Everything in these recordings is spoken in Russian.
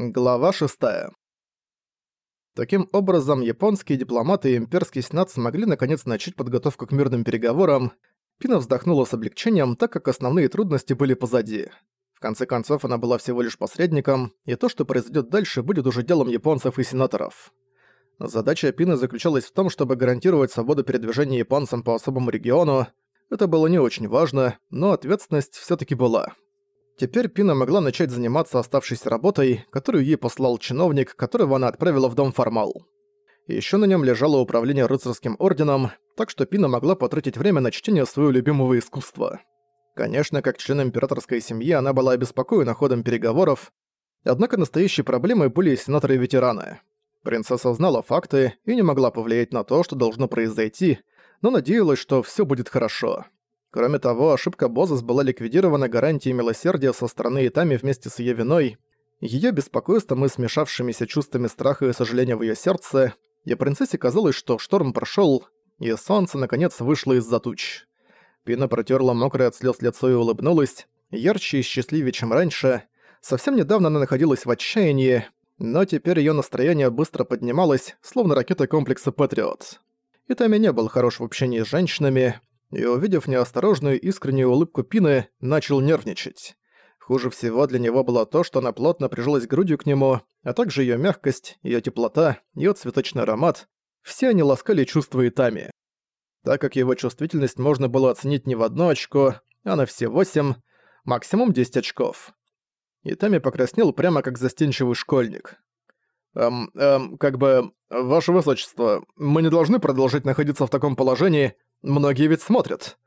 Глава 6. Таким образом, японские дипломаты и имперский сенат смогли наконец начать подготовку к мирным переговорам. Пина вздохнула с облегчением, так как основные трудности были позади. В конце концов, она была всего лишь посредником, и то, что произойдет дальше, будет уже делом японцев и сенаторов. Задача Пины заключалась в том, чтобы гарантировать свободу передвижения японцам по особому региону. Это было не очень важно, но ответственность все таки была. Теперь Пина могла начать заниматься оставшейся работой, которую ей послал чиновник, которого она отправила в дом Формал. Еще на нем лежало управление рыцарским орденом, так что Пина могла потратить время на чтение своего любимого искусства. Конечно, как член императорской семьи она была обеспокоена ходом переговоров, однако настоящей проблемой были сенаторы-ветераны. Принцесса знала факты и не могла повлиять на то, что должно произойти, но надеялась, что все будет хорошо. Кроме того, ошибка Бозас была ликвидирована гарантией милосердия со стороны Итами вместе с ее виной, ее беспокойством и смешавшимися чувствами страха и сожаления в ее сердце, и принцессе казалось, что шторм прошел, и солнце наконец вышло из-за туч. Пина протерла мокрое от слез лицо и улыбнулась, ярче и счастливее, чем раньше. Совсем недавно она находилась в отчаянии, но теперь ее настроение быстро поднималось, словно ракета комплекса «Патриот». Итами не был хорош в общении с женщинами, и, увидев неосторожную искреннюю улыбку Пины, начал нервничать. Хуже всего для него было то, что она плотно прижалась грудью к нему, а также ее мягкость, ее теплота, ее цветочный аромат. Все они ласкали чувства Итами. Так как его чувствительность можно было оценить не в одно очко, а на все восемь, максимум 10 очков. Итами покраснел прямо как застенчивый школьник. «Эм, эм, как бы, ваше высочество, мы не должны продолжать находиться в таком положении, Многие ведь смотрят.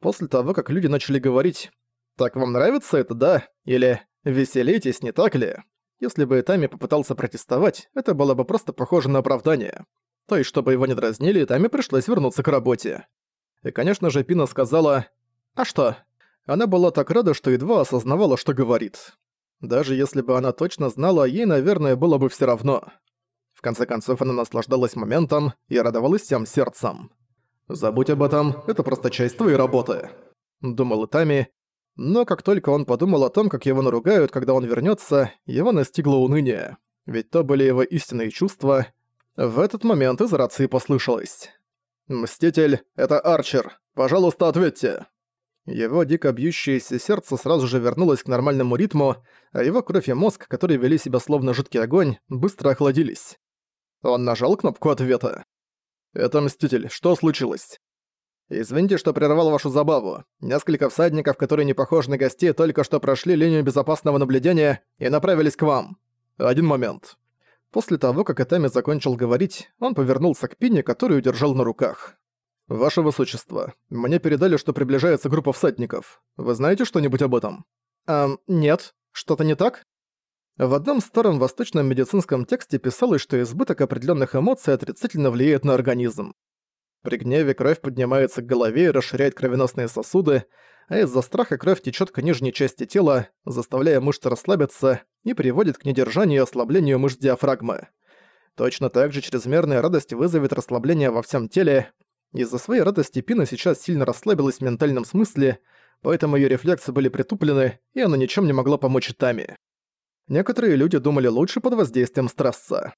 После того, как люди начали говорить «Так вам нравится это, да?» или «Веселитесь, не так ли?» Если бы Тами попытался протестовать, это было бы просто похоже на оправдание. То есть, чтобы его не дразнили, Тами пришлось вернуться к работе. И, конечно же, Пина сказала «А что?» Она была так рада, что едва осознавала, что говорит. Даже если бы она точно знала, ей, наверное, было бы всё равно. В конце концов, она наслаждалась моментом и радовалась всем сердцем. «Забудь об этом, это просто часть твоей работы», — думал Итами. Но как только он подумал о том, как его наругают, когда он вернется, его настигло уныние. Ведь то были его истинные чувства. В этот момент из рации послышалось. «Мститель, это Арчер. Пожалуйста, ответьте». Его дико бьющееся сердце сразу же вернулось к нормальному ритму, а его кровь и мозг, которые вели себя словно жидкий огонь, быстро охладились. Он нажал кнопку ответа. «Это Мститель. Что случилось?» «Извините, что прервал вашу забаву. Несколько всадников, которые не похожи на гостей, только что прошли линию безопасного наблюдения и направились к вам. Один момент». После того, как Этами закончил говорить, он повернулся к Пине, которую держал на руках. «Ваше Высочество, мне передали, что приближается группа всадников. Вы знаете что-нибудь об этом?» «Эм, нет. Что-то не так?» В одном старом восточном медицинском тексте писалось, что избыток определенных эмоций отрицательно влияет на организм. При гневе кровь поднимается к голове и расширяет кровеносные сосуды, а из-за страха кровь течет к нижней части тела, заставляя мышцы расслабиться и приводит к недержанию и ослаблению мышц диафрагмы. Точно так же чрезмерная радость вызовет расслабление во всем теле. Из-за своей радости Пина сейчас сильно расслабилась в ментальном смысле, поэтому ее рефлексы были притуплены, и она ничем не могла помочь Тами. Некоторые люди думали лучше под воздействием стресса.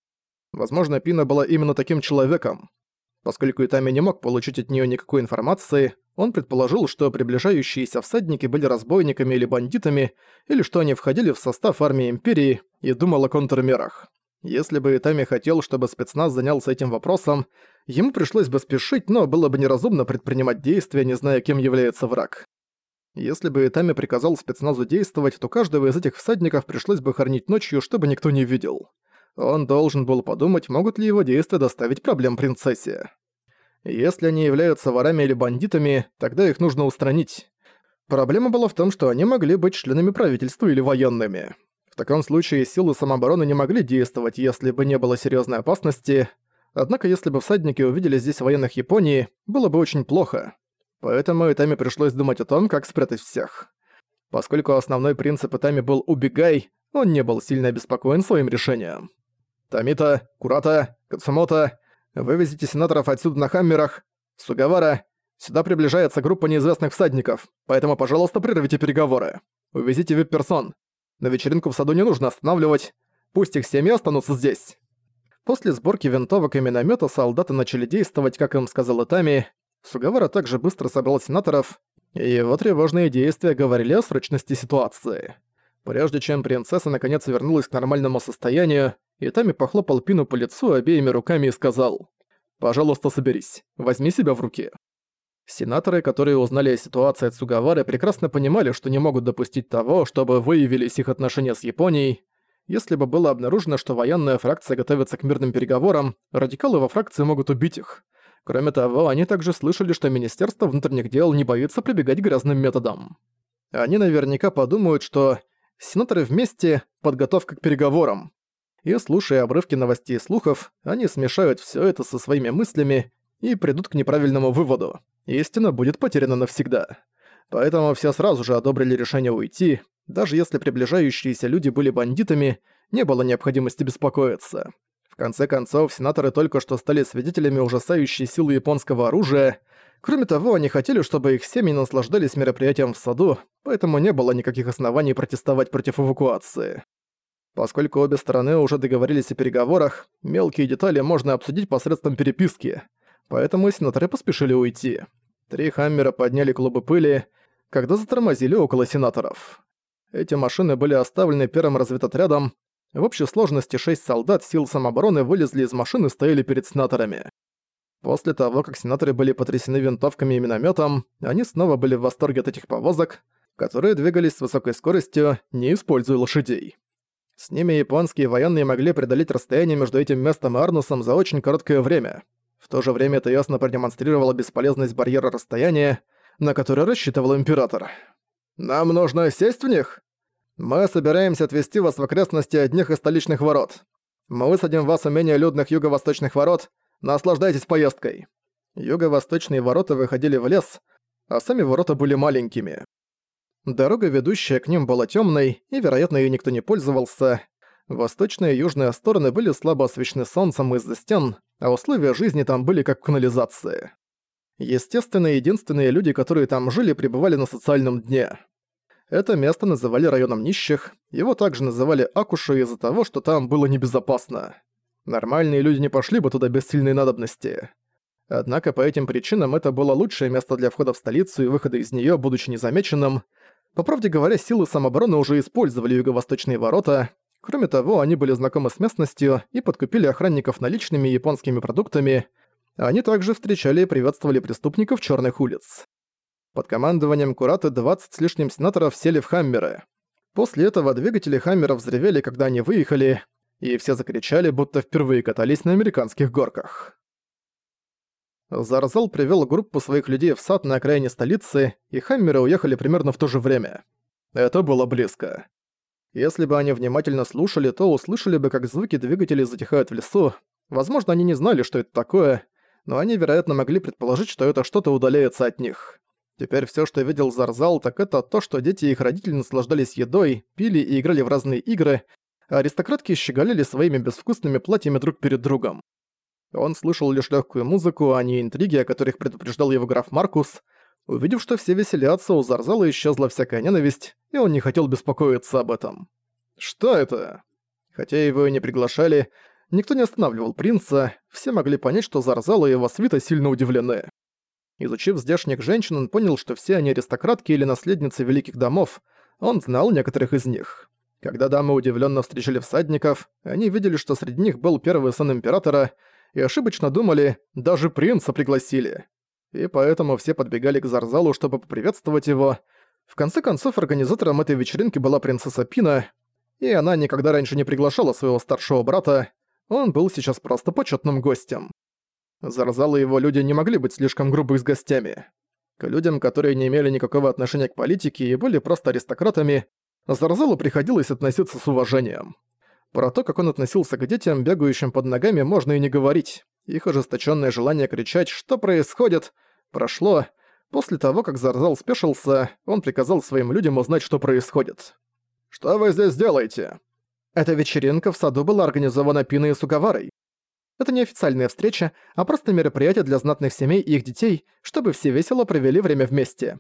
Возможно, Пина была именно таким человеком. Поскольку Итами не мог получить от нее никакой информации, он предположил, что приближающиеся всадники были разбойниками или бандитами, или что они входили в состав армии Империи, и думал о контрмерах. Если бы Итами хотел, чтобы спецназ занялся этим вопросом, ему пришлось бы спешить, но было бы неразумно предпринимать действия, не зная, кем является враг. Если бы Итами приказал спецназу действовать, то каждого из этих всадников пришлось бы хоронить ночью, чтобы никто не видел. Он должен был подумать, могут ли его действия доставить проблем принцессе. Если они являются ворами или бандитами, тогда их нужно устранить. Проблема была в том, что они могли быть членами правительства или военными. В таком случае силы самообороны не могли действовать, если бы не было серьезной опасности. Однако если бы всадники увидели здесь военных Японии, было бы очень плохо. Поэтому Итами пришлось думать о том, как спрятать всех. Поскольку основной принцип Итами был «убегай», он не был сильно обеспокоен своим решением. «Тамита, Курата, Кацумото, вывезите сенаторов отсюда на хаммерах. Сугавара, сюда приближается группа неизвестных всадников, поэтому, пожалуйста, прервите переговоры. Увезите вип-персон. На вечеринку в саду не нужно останавливать. Пусть их семьи останутся здесь. После сборки винтовок и миномета солдаты начали действовать, как им сказал Итами. Сугавара также быстро собрал сенаторов, и его тревожные действия говорили о срочности ситуации. Прежде чем принцесса наконец вернулась к нормальному состоянию, Итами похлопал Пину по лицу обеими руками и сказал «Пожалуйста, соберись, возьми себя в руки». Сенаторы, которые узнали о ситуации от Сугавары, прекрасно понимали, что не могут допустить того, чтобы выявились их отношения с Японией. Если бы было обнаружено, что военная фракция готовится к мирным переговорам, радикалы во фракции могут убить их. Кроме того, они также слышали, что Министерство внутренних дел не боится прибегать к грязным методам. Они наверняка подумают, что сенаторы вместе – подготовка к переговорам. И слушая обрывки новостей и слухов, они смешают все это со своими мыслями и придут к неправильному выводу истина будет потеряна навсегда. Поэтому все сразу же одобрили решение уйти, даже если приближающиеся люди были бандитами, не было необходимости беспокоиться. В конце концов, сенаторы только что стали свидетелями ужасающей силы японского оружия. Кроме того, они хотели, чтобы их семьи наслаждались мероприятием в саду, поэтому не было никаких оснований протестовать против эвакуации. Поскольку обе стороны уже договорились о переговорах, мелкие детали можно обсудить посредством переписки – поэтому сенаторы поспешили уйти. Три Хаммера подняли клубы пыли, когда затормозили около сенаторов. Эти машины были оставлены первым разведотрядом. В общей сложности шесть солдат сил самообороны вылезли из машины и стояли перед сенаторами. После того, как сенаторы были потрясены винтовками и минометом, они снова были в восторге от этих повозок, которые двигались с высокой скоростью, не используя лошадей. С ними японские военные могли преодолеть расстояние между этим местом и Арнусом за очень короткое время – в то же время это ясно продемонстрировало бесполезность барьера расстояния, на который рассчитывал Император. «Нам нужно сесть в них? Мы собираемся отвезти вас в окрестности одних из столичных ворот. Мы высадим вас у менее людных юго-восточных ворот. Наслаждайтесь поездкой». Юго-восточные ворота выходили в лес, а сами ворота были маленькими. Дорога, ведущая к ним, была темной, и, вероятно, ее никто не пользовался. Восточные и южные стороны были слабо освещены солнцем из-за стен, а условия жизни там были как в канализации. Естественно, единственные люди, которые там жили, пребывали на социальном дне. Это место называли районом нищих, его также называли Акушу из-за того, что там было небезопасно. Нормальные люди не пошли бы туда без сильной надобности. Однако по этим причинам это было лучшее место для входа в столицу и выхода из нее, будучи незамеченным. По правде говоря, силы самообороны уже использовали юго-восточные ворота, Кроме того, они были знакомы с местностью и подкупили охранников наличными японскими продуктами. Они также встречали и приветствовали преступников черных улиц. Под командованием Кураты 20 с лишним сенаторов сели в Хаммеры. После этого двигатели Хаммеров взревели, когда они выехали, и все закричали, будто впервые катались на американских горках. Зарзал привел группу своих людей в сад на окраине столицы, и Хаммеры уехали примерно в то же время. Это было близко. Если бы они внимательно слушали, то услышали бы, как звуки двигателей затихают в лесу. Возможно, они не знали, что это такое, но они, вероятно, могли предположить, что это что-то удаляется от них. Теперь все, что видел Зарзал, так это то, что дети и их родители наслаждались едой, пили и играли в разные игры, а аристократки щеголяли своими безвкусными платьями друг перед другом. Он слышал лишь легкую музыку, а не интриги, о которых предупреждал его граф Маркус. Увидев, что все веселятся, у Зарзала исчезла всякая ненависть, и он не хотел беспокоиться об этом. Что это? Хотя его и не приглашали, никто не останавливал принца, все могли понять, что Зарзал и его свита сильно удивлены. Изучив здешних женщин, он понял, что все они аристократки или наследницы великих домов, он знал некоторых из них. Когда дамы удивленно встречали всадников, они видели, что среди них был первый сын императора, и ошибочно думали, даже принца пригласили и поэтому все подбегали к Зарзалу, чтобы поприветствовать его. В конце концов, организатором этой вечеринки была принцесса Пина, и она никогда раньше не приглашала своего старшего брата, он был сейчас просто почетным гостем. Зарзал его люди не могли быть слишком грубы с гостями. К людям, которые не имели никакого отношения к политике и были просто аристократами, Зарзалу приходилось относиться с уважением. Про то, как он относился к детям, бегающим под ногами, можно и не говорить. Их ожесточенное желание кричать «Что происходит?» прошло. После того, как Зарзал спешился, он приказал своим людям узнать, что происходит. «Что вы здесь делаете?» Эта вечеринка в саду была организована Пиной и Сугаварой. Это не официальная встреча, а просто мероприятие для знатных семей и их детей, чтобы все весело провели время вместе.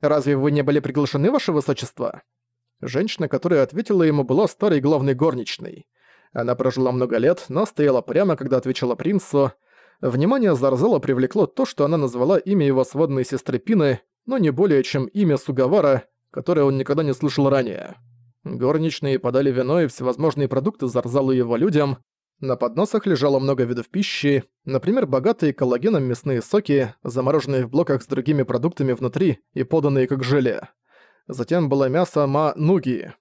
Разве вы не были приглашены, ваше высочество?» Женщина, которая ответила ему, была старой главной горничной. Она прожила много лет, но стояла прямо, когда отвечала принцу. Внимание Зарзала привлекло то, что она назвала имя его сводной сестры Пины, но не более чем имя Сугавара, которое он никогда не слышал ранее. Горничные подали вино и всевозможные продукты Зарзалу и его людям. На подносах лежало много видов пищи, например, богатые коллагеном мясные соки, замороженные в блоках с другими продуктами внутри и поданные как желе. Затем было мясо ма-нуги,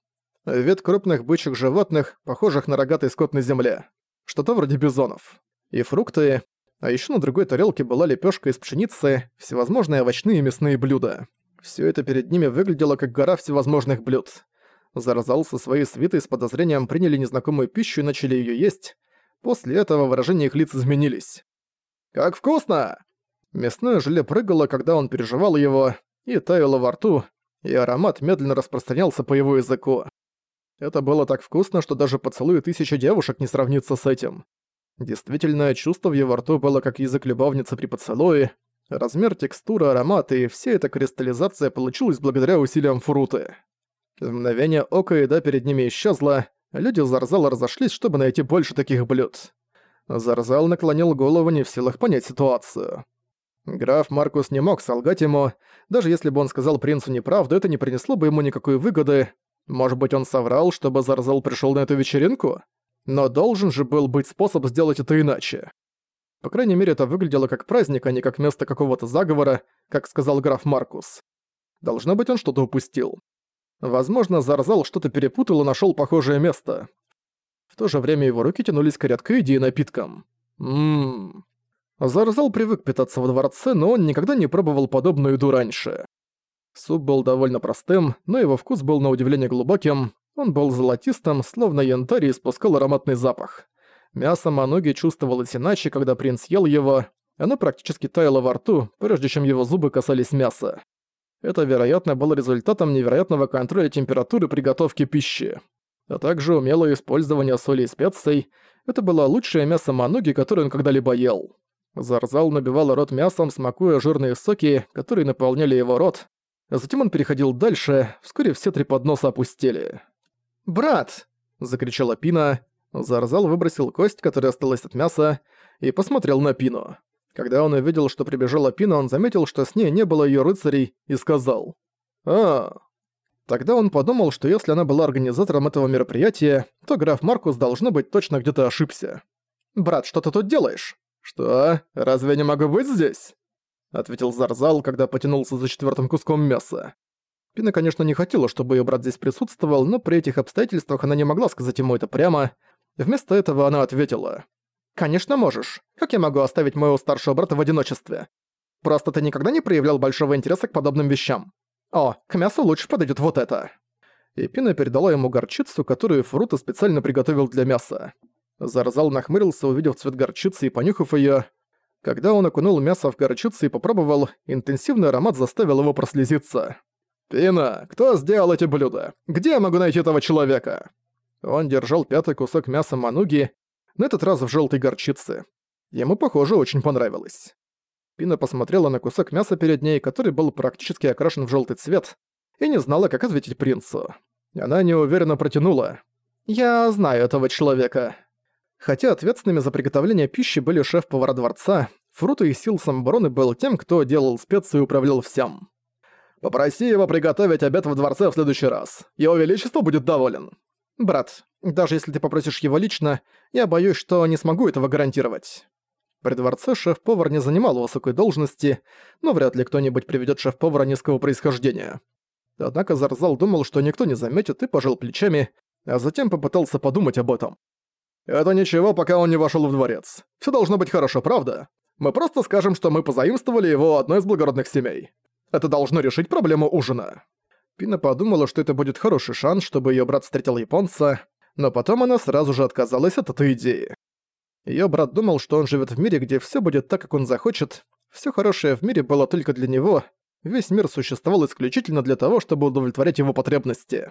вид крупных бычьих животных, похожих на рогатый скот на земле, что-то вроде бизонов, и фрукты, а еще на другой тарелке была лепешка из пшеницы, всевозможные овощные и мясные блюда. Все это перед ними выглядело как гора всевозможных блюд. Заразал со своей свитой с подозрением приняли незнакомую пищу и начали ее есть, После этого выражения их лиц изменились. «Как вкусно!» Мясное желе прыгало, когда он переживал его, и таяло во рту, и аромат медленно распространялся по его языку. Это было так вкусно, что даже поцелуй тысячи девушек не сравнится с этим. Действительное чувство в его рту было как язык любовницы при поцелуе, размер, текстура, аромат и вся эта кристаллизация получилась благодаря усилиям Фуруты. В мгновение ока еда перед ними исчезла, Люди Зарзала разошлись, чтобы найти больше таких блюд. Зарзал наклонил голову, не в силах понять ситуацию. Граф Маркус не мог солгать ему. Даже если бы он сказал принцу неправду, это не принесло бы ему никакой выгоды. Может быть, он соврал, чтобы Зарзал пришел на эту вечеринку? Но должен же был быть способ сделать это иначе. По крайней мере, это выглядело как праздник, а не как место какого-то заговора, как сказал граф Маркус. Должно быть, он что-то упустил. Возможно, Зарзал что-то перепутал и нашёл похожее место. В то же время его руки тянулись к редкой еде и напиткам. Ммм. Зарзал привык питаться во дворце, но он никогда не пробовал подобную еду раньше. Суп был довольно простым, но его вкус был на удивление глубоким. Он был золотистым, словно янтарь и испускал ароматный запах. Мясо Мануги чувствовалось иначе, когда принц ел его. Оно практически таяло во рту, прежде чем его зубы касались мяса. Это, вероятно, было результатом невероятного контроля температуры приготовки пищи. А также умелое использование соли и специй. Это было лучшее мясо мануги, которое он когда-либо ел. Зарзал набивал рот мясом, смакуя жирные соки, которые наполняли его рот. Затем он переходил дальше, вскоре все три подноса опустили. «Брат!» – закричала Пина. Зарзал выбросил кость, которая осталась от мяса, и посмотрел на Пину. Когда он увидел, что прибежала Пина, он заметил, что с ней не было её рыцарей, и сказал «А». Тогда он подумал, что если она была организатором этого мероприятия, то граф Маркус, должно быть, точно где-то ошибся. «Брат, что ты тут делаешь?» «Что? Разве я не могу быть здесь?» Ответил Зарзал, когда потянулся за четвёртым куском мяса. Пина, конечно, не хотела, чтобы её брат здесь присутствовал, но при этих обстоятельствах она не могла сказать ему это прямо. Вместо этого она ответила. «Конечно можешь. Как я могу оставить моего старшего брата в одиночестве? Просто ты никогда не проявлял большого интереса к подобным вещам. О, к мясу лучше подойдет вот это». И Пина передала ему горчицу, которую Фруто специально приготовил для мяса. Зарзал нахмырился, увидев цвет горчицы и понюхав её. Когда он окунул мясо в горчицу и попробовал, интенсивный аромат заставил его прослезиться. «Пина, кто сделал эти блюда? Где я могу найти этого человека?» Он держал пятый кусок мяса мануги на этот раз в желтой горчице. Ему, похоже, очень понравилось. Пина посмотрела на кусок мяса перед ней, который был практически окрашен в желтый цвет, и не знала, как ответить принцу. Она неуверенно протянула. «Я знаю этого человека». Хотя ответственными за приготовление пищи были шеф-повара дворца, Фруто и сил самообороны был тем, кто делал специи и управлял всем. «Попроси его приготовить обед в дворце в следующий раз. Его Величество будет доволен». «Брат, даже если ты попросишь его лично, я боюсь, что не смогу этого гарантировать». При дворце шеф-повар не занимал высокой должности, но вряд ли кто-нибудь приведет шеф-повара низкого происхождения. Однако Зарзал думал, что никто не заметит и пожал плечами, а затем попытался подумать об этом. «Это ничего, пока он не вошел в дворец. Все должно быть хорошо, правда? Мы просто скажем, что мы позаимствовали его одной из благородных семей. Это должно решить проблему ужина». Пина подумала, что это будет хороший шанс, чтобы ее брат встретил японца, но потом она сразу же отказалась от этой идеи. Её брат думал, что он живет в мире, где все будет так, как он захочет. Все хорошее в мире было только для него. Весь мир существовал исключительно для того, чтобы удовлетворять его потребности.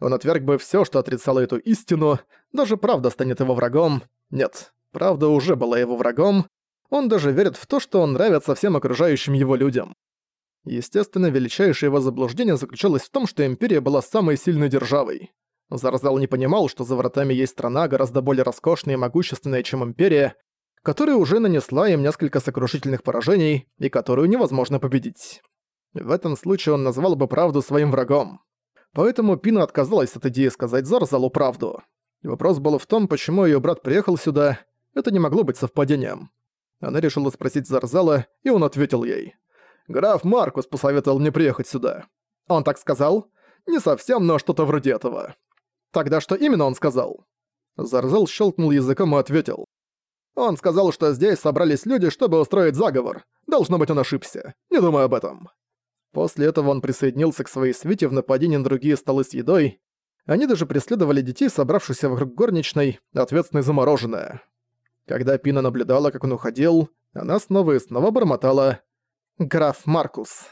Он отверг бы все, что отрицало эту истину, даже правда станет его врагом. Нет, правда уже была его врагом. Он даже верит в то, что он нравится всем окружающим его людям. Естественно, величайшее его заблуждение заключалось в том, что Империя была самой сильной державой. Зарзал не понимал, что за вратами есть страна гораздо более роскошная и могущественная, чем Империя, которая уже нанесла им несколько сокрушительных поражений и которую невозможно победить. В этом случае он назвал бы правду своим врагом. Поэтому Пина отказалась от идеи сказать Зарзалу правду. Вопрос был в том, почему её брат приехал сюда. Это не могло быть совпадением. Она решила спросить Зарзала, и он ответил ей. «Граф Маркус посоветовал мне приехать сюда». «Он так сказал?» «Не совсем, но что-то вроде этого». «Тогда что именно он сказал?» Зарзал щелкнул языком и ответил. «Он сказал, что здесь собрались люди, чтобы устроить заговор. Должно быть, он ошибся. Не думаю об этом». После этого он присоединился к своей свите в нападении на другие столы с едой. Они даже преследовали детей, собравшихся вокруг горничной, ответственной за мороженое. Когда Пина наблюдала, как он уходил, она снова и снова бормотала «Граф Маркус».